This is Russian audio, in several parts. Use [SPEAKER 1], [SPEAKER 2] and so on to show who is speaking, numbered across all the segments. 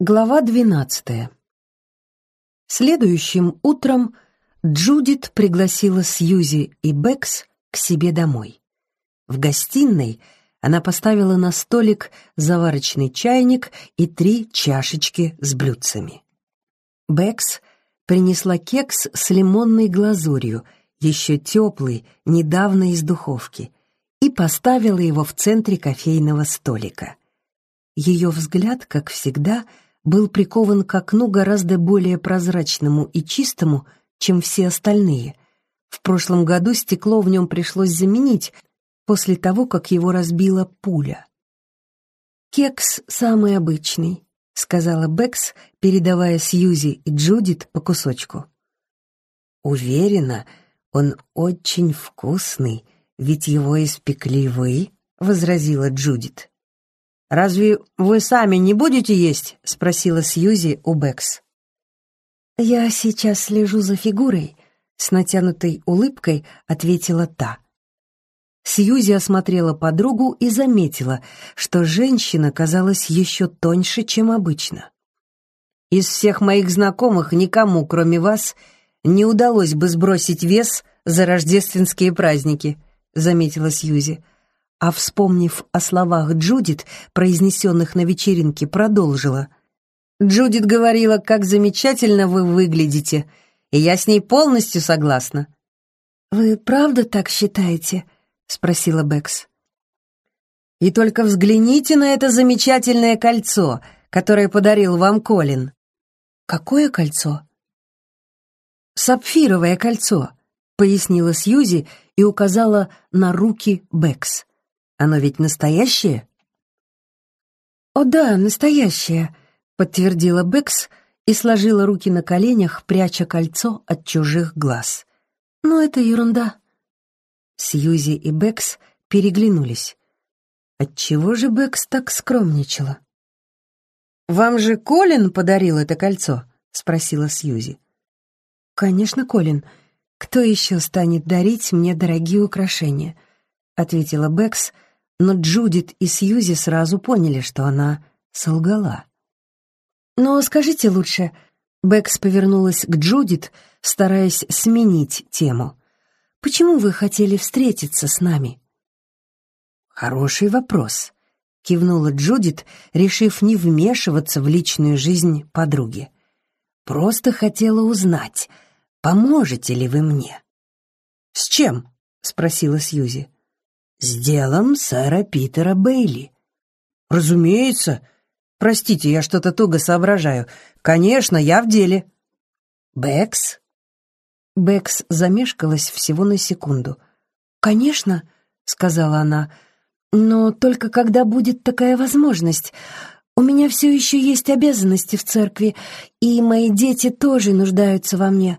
[SPEAKER 1] Глава двенадцатая. Следующим утром Джудит пригласила Сьюзи и Бэкс к себе домой. В гостиной она поставила на столик заварочный чайник и три чашечки с блюдцами. Бэкс принесла кекс с лимонной глазурью, еще теплый, недавно из духовки, и поставила его в центре кофейного столика. Ее взгляд, как всегда, — был прикован к окну гораздо более прозрачному и чистому, чем все остальные. В прошлом году стекло в нем пришлось заменить после того, как его разбила пуля. «Кекс самый обычный», — сказала Бэкс, передавая Сьюзи и Джудит по кусочку. «Уверена, он очень вкусный, ведь его испекли вы», — возразила Джудит.
[SPEAKER 2] «Разве вы сами не будете есть?» — спросила Сьюзи у Бэкс.
[SPEAKER 1] «Я сейчас слежу за фигурой», — с натянутой улыбкой ответила та. Сьюзи осмотрела подругу и заметила, что женщина казалась еще тоньше, чем обычно.
[SPEAKER 2] «Из всех моих знакомых никому, кроме вас, не удалось бы сбросить вес за рождественские праздники», — заметила Сьюзи а, вспомнив о словах Джудит, произнесенных на вечеринке, продолжила. «Джудит говорила, как замечательно вы выглядите, и я с ней полностью согласна».
[SPEAKER 1] «Вы правда так считаете?» — спросила Бэкс.
[SPEAKER 2] «И только взгляните на это замечательное кольцо, которое подарил вам Колин».
[SPEAKER 1] «Какое кольцо?»
[SPEAKER 2] «Сапфировое кольцо», — пояснила Сьюзи и указала на руки Бэкс. Оно ведь настоящее?»
[SPEAKER 1] «О да, настоящее», — подтвердила Бэкс и сложила руки на коленях, пряча кольцо от чужих глаз. «Но это ерунда». Сьюзи и Бэкс переглянулись. Отчего же Бэкс так скромничала?
[SPEAKER 2] «Вам же Колин подарил это кольцо?» — спросила Сьюзи.
[SPEAKER 1] «Конечно, Колин. Кто еще станет дарить мне дорогие украшения?» — ответила Бэкс, но Джудит и Сьюзи сразу поняли, что она солгала. «Но скажите лучше...» Бэкс повернулась к Джудит, стараясь сменить тему. «Почему вы хотели встретиться с нами?»
[SPEAKER 2] «Хороший вопрос», — кивнула Джудит, решив не вмешиваться в личную жизнь подруги. «Просто хотела узнать, поможете ли вы мне?» «С чем?» — спросила Сьюзи с делом сэра Питера Бейли. Разумеется. Простите, я что-то туго соображаю. Конечно, я в деле. Бэкс?
[SPEAKER 1] Бэкс замешкалась всего на секунду. «Конечно», — сказала она, — «но только когда будет такая возможность. У меня все еще есть обязанности в церкви, и мои дети тоже нуждаются во мне.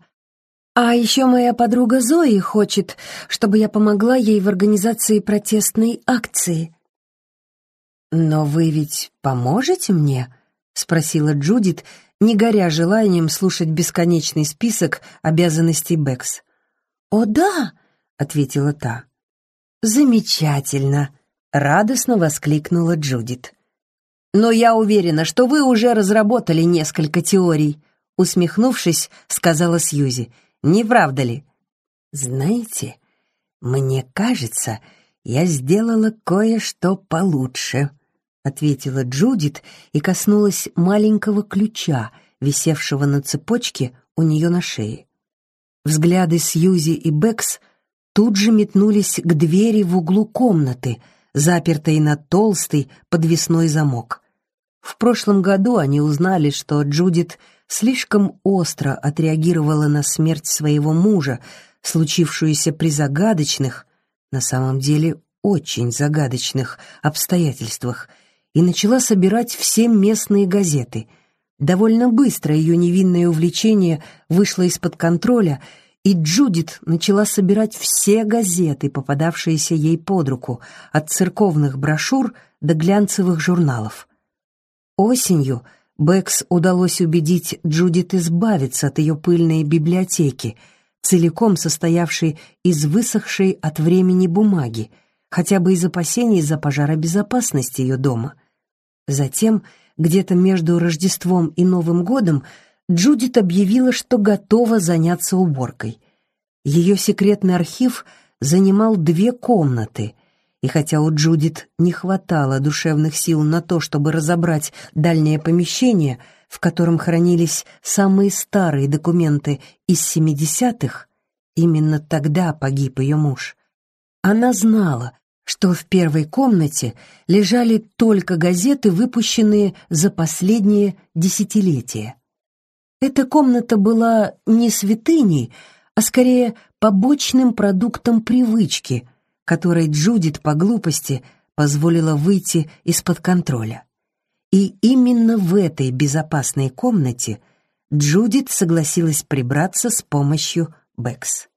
[SPEAKER 1] А еще моя подруга Зои хочет, чтобы я помогла ей в организации протестной акции.
[SPEAKER 2] «Но вы ведь поможете мне?» — спросила Джудит, не горя желанием слушать бесконечный список обязанностей Бэкс.
[SPEAKER 1] «О, да!» — ответила та.
[SPEAKER 2] «Замечательно!» — радостно воскликнула Джудит. «Но я уверена, что вы уже разработали несколько теорий», — усмехнувшись, сказала Сьюзи. Не правда ли? Знаете, мне кажется, я сделала кое-что получше, ответила Джудит и коснулась маленького ключа, висевшего на цепочке у нее на шее. Взгляды Сьюзи и Бэкс тут же метнулись к двери в углу комнаты, запертой на толстый подвесной замок. В прошлом году они узнали, что Джудит слишком остро отреагировала на смерть своего мужа, случившуюся при загадочных, на самом деле очень загадочных обстоятельствах, и начала собирать все местные газеты. Довольно быстро ее невинное увлечение вышло из-под контроля, и Джудит начала собирать все газеты, попадавшиеся ей под руку, от церковных брошюр до глянцевых журналов. Осенью Бэкс удалось убедить Джудит избавиться от ее пыльной библиотеки, целиком состоявшей из высохшей от времени бумаги, хотя бы из опасений за пожаробезопасность ее дома. Затем
[SPEAKER 1] где-то между Рождеством и Новым годом, Джудит объявила, что готова заняться уборкой. Ее секретный архив занимал две комнаты, и хотя у Джудит не хватало душевных сил на то, чтобы разобрать дальнее помещение, в котором хранились самые старые документы из 70-х, именно тогда погиб ее муж, она знала, что в первой комнате лежали только газеты, выпущенные за последние десятилетия. Эта комната была не святыней, а скорее побочным продуктом привычки, которой Джудит по глупости позволила выйти из-под контроля. И именно в этой безопасной комнате Джудит согласилась прибраться с помощью Бэкс.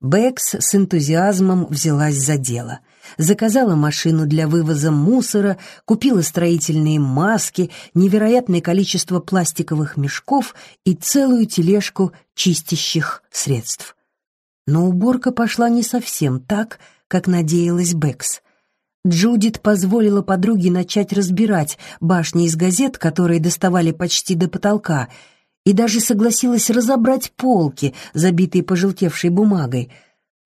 [SPEAKER 1] Бэкс с энтузиазмом взялась за дело. Заказала машину для вывоза мусора, купила строительные маски, невероятное количество пластиковых мешков и целую тележку чистящих средств. Но уборка пошла не совсем так, как надеялась Бэкс. Джудит позволила подруге начать разбирать башни из газет, которые доставали почти до потолка, и даже согласилась разобрать полки, забитые пожелтевшей бумагой.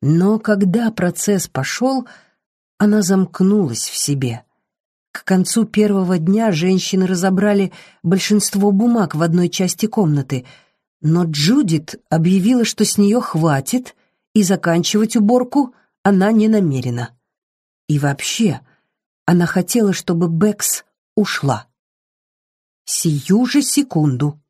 [SPEAKER 1] Но когда процесс пошел, она замкнулась в себе. К концу первого дня женщины разобрали большинство бумаг в одной части комнаты, но Джудит объявила, что с нее хватит, и заканчивать уборку она не намерена. И вообще, она хотела, чтобы Бэкс ушла. Сию же секунду.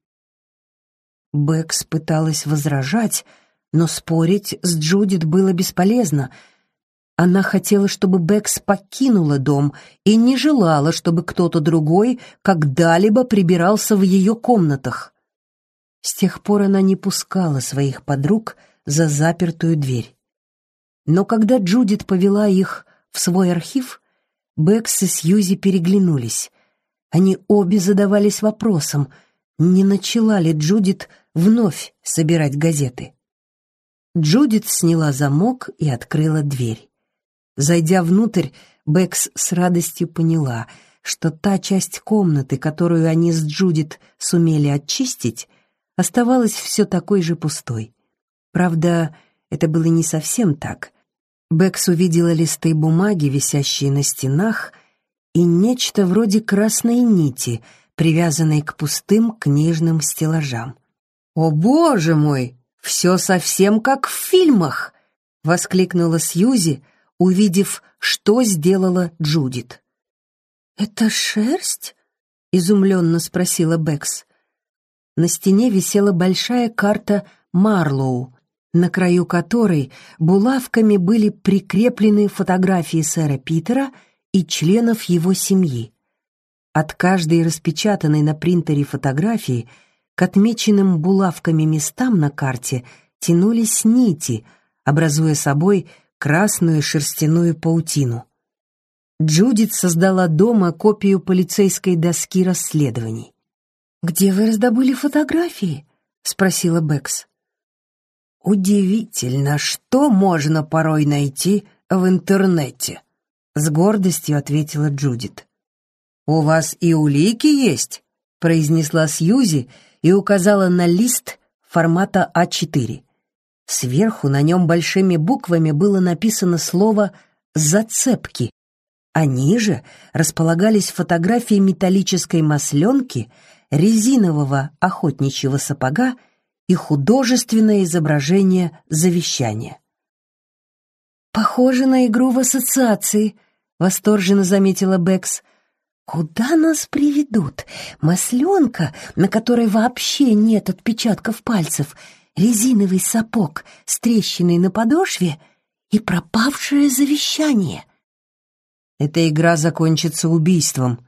[SPEAKER 1] Бэкс пыталась возражать, но спорить с Джудит было бесполезно. Она хотела, чтобы Бэкс покинула дом и не желала, чтобы кто-то другой когда-либо прибирался в ее комнатах. С тех пор она не пускала своих подруг за запертую дверь. Но когда Джудит повела их в свой архив, Бэкс и Сьюзи переглянулись. Они обе задавались вопросом, не начала ли Джудит вновь собирать газеты. Джудит сняла замок и открыла дверь. Зайдя внутрь, Бэкс с радостью поняла, что та часть комнаты, которую они с Джудит сумели очистить, оставалась все такой же пустой. Правда, это было не совсем так. Бэкс увидела листы бумаги, висящие на стенах, и нечто вроде красной нити, привязанной к пустым книжным стеллажам. «О, боже мой! Все совсем как в фильмах!» — воскликнула Сьюзи, увидев, что сделала Джудит.
[SPEAKER 2] «Это шерсть?» — изумленно спросила Бэкс.
[SPEAKER 1] На стене висела большая карта Марлоу, на краю которой булавками были прикреплены фотографии сэра Питера и членов его семьи. От каждой распечатанной на принтере фотографии — к отмеченным булавками местам на карте тянулись нити, образуя собой красную шерстяную паутину. Джудит создала дома копию полицейской доски расследований.
[SPEAKER 2] «Где вы раздобыли фотографии?» — спросила Бэкс.
[SPEAKER 3] «Удивительно, что можно порой найти в интернете», — с гордостью ответила Джудит. «У вас и улики есть?» — произнесла Сьюзи и указала на лист формата А4. Сверху на нем большими буквами было написано слово «зацепки», а ниже располагались фотографии металлической масленки, резинового охотничьего сапога и художественное изображение завещания.
[SPEAKER 2] «Похоже на игру в ассоциации», — восторженно заметила Бэкс. Куда нас приведут? Масленка, на которой вообще нет отпечатков пальцев, резиновый сапог с на подошве и пропавшее завещание.
[SPEAKER 1] Эта игра закончится убийством,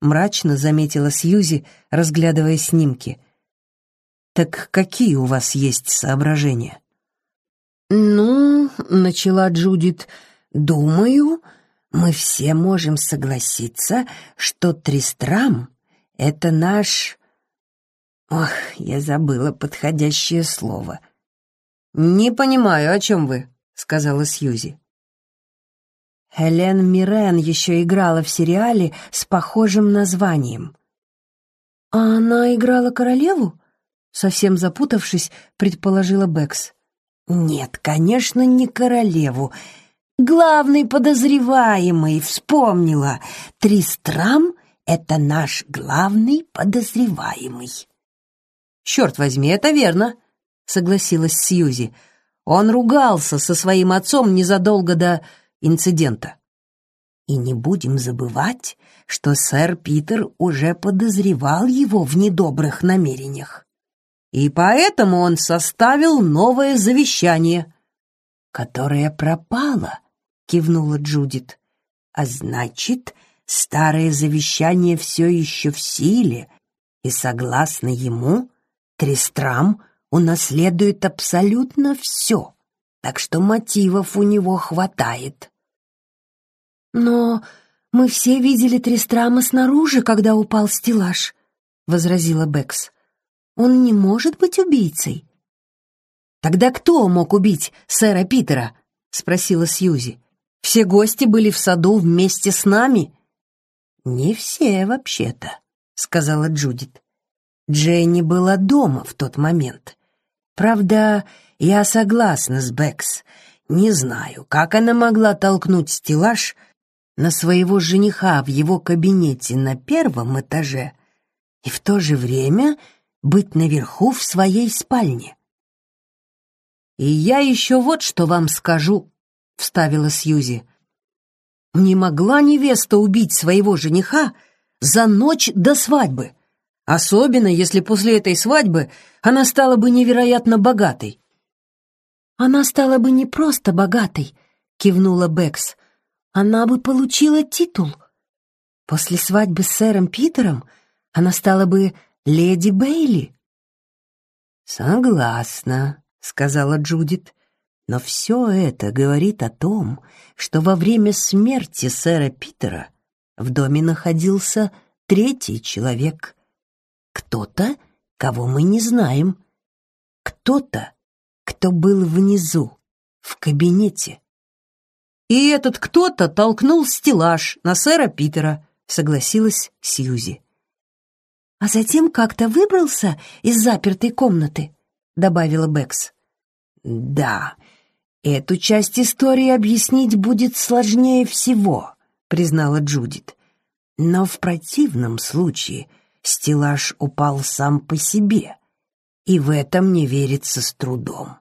[SPEAKER 1] мрачно заметила Сьюзи, разглядывая снимки. Так какие у вас есть соображения?
[SPEAKER 2] Ну, начала Джудит, думаю, мы все можем согласиться, что Тристрам — это наш... Ох, я забыла подходящее слово.
[SPEAKER 1] «Не понимаю, о чем вы», — сказала Сьюзи.
[SPEAKER 2] Хелен Мирен еще играла в сериале с похожим названием. «А она играла королеву?» Совсем запутавшись, предположила Бэкс.
[SPEAKER 3] «Нет, конечно, не королеву. Главный подозреваемый, вспомнила. Тристрам — это наш главный подозреваемый».
[SPEAKER 1] «Черт возьми, это верно», — согласилась Сьюзи. «Он ругался со своим отцом незадолго до инцидента».
[SPEAKER 3] И не будем забывать, что сэр Питер уже подозревал его в недобрых намерениях.
[SPEAKER 1] И поэтому он составил новое завещание.
[SPEAKER 3] «Которое пропало», — кивнула Джудит. «А значит, старое завещание все еще в силе, и, согласно ему, Тристрам унаследует абсолютно все, так что мотивов у него хватает».
[SPEAKER 2] «Но мы все видели Тристрама снаружи, когда упал стеллаж», — возразила Бэкс. «Он не может быть убийцей».
[SPEAKER 1] «Тогда кто мог убить сэра Питера?» — спросила Сьюзи. «Все гости были в саду вместе с нами».
[SPEAKER 3] «Не все, вообще-то», — сказала Джудит. Дженни была дома в тот момент. Правда, я согласна с Бэкс. Не знаю, как она могла толкнуть стеллаж, — на своего жениха в его кабинете на первом этаже и в то же время быть наверху в своей спальне.
[SPEAKER 1] «И я еще вот что вам скажу», — вставила Сьюзи. «Не могла невеста убить своего жениха за ночь до свадьбы, особенно если после этой свадьбы она стала бы невероятно богатой».
[SPEAKER 2] «Она стала бы не просто богатой», — кивнула Бэкс, она бы получила титул. После свадьбы с сэром Питером она стала бы леди Бейли.
[SPEAKER 3] «Согласна», — сказала Джудит. «Но все это говорит о том, что во время смерти сэра Питера в доме находился третий человек. Кто-то, кого мы не знаем. Кто-то, кто был внизу, в кабинете.
[SPEAKER 1] И этот кто-то толкнул стеллаж на сэра Питера, согласилась Сьюзи.
[SPEAKER 2] А затем как-то выбрался из запертой комнаты, добавила Бэкс.
[SPEAKER 3] Да, эту часть истории объяснить будет сложнее всего, признала Джудит. Но в противном случае стеллаж упал сам по себе, и в этом не верится с трудом.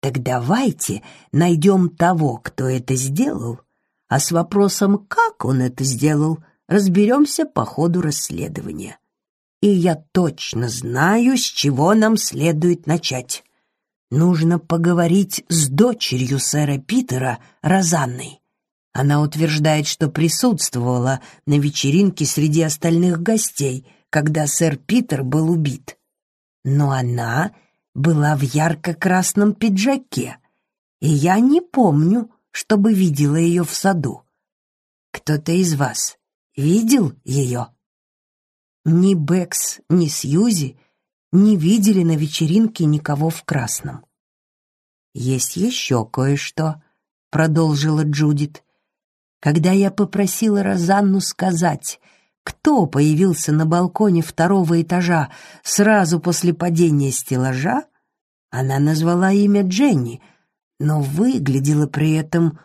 [SPEAKER 3] Так давайте найдем того, кто это сделал, а с вопросом, как он это сделал, разберемся по ходу расследования. И я точно знаю, с чего нам следует начать. Нужно поговорить с дочерью сэра Питера, Розанной. Она утверждает, что присутствовала на вечеринке среди остальных гостей, когда сэр Питер был убит. Но она была в ярко-красном пиджаке, и я не помню, чтобы видела ее в саду. Кто-то из вас видел ее? Ни Бэкс, ни Сьюзи не видели на вечеринке никого в красном. «Есть еще кое-что», — продолжила Джудит. «Когда я попросила Розанну сказать, кто появился на балконе второго этажа сразу после падения стеллажа, она назвала имя Дженни, но выглядела при этом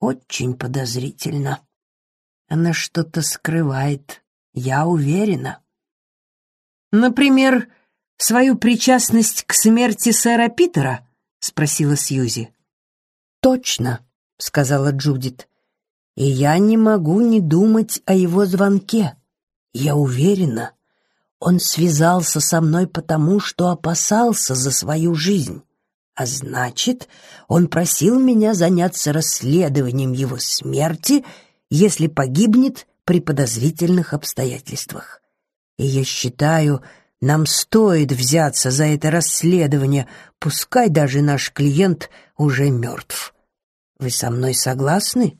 [SPEAKER 3] очень подозрительно. Она что-то скрывает, я уверена.
[SPEAKER 1] «Например, свою причастность к смерти сэра Питера?» — спросила Сьюзи.
[SPEAKER 3] «Точно», — сказала Джудит. «И я не могу не думать о его звонке. Я уверена, он связался со мной потому, что опасался за свою жизнь. А значит, он просил меня заняться расследованием его смерти, если погибнет при подозрительных обстоятельствах. И я считаю, нам стоит взяться за это расследование, пускай даже наш клиент уже мертв. Вы со мной согласны?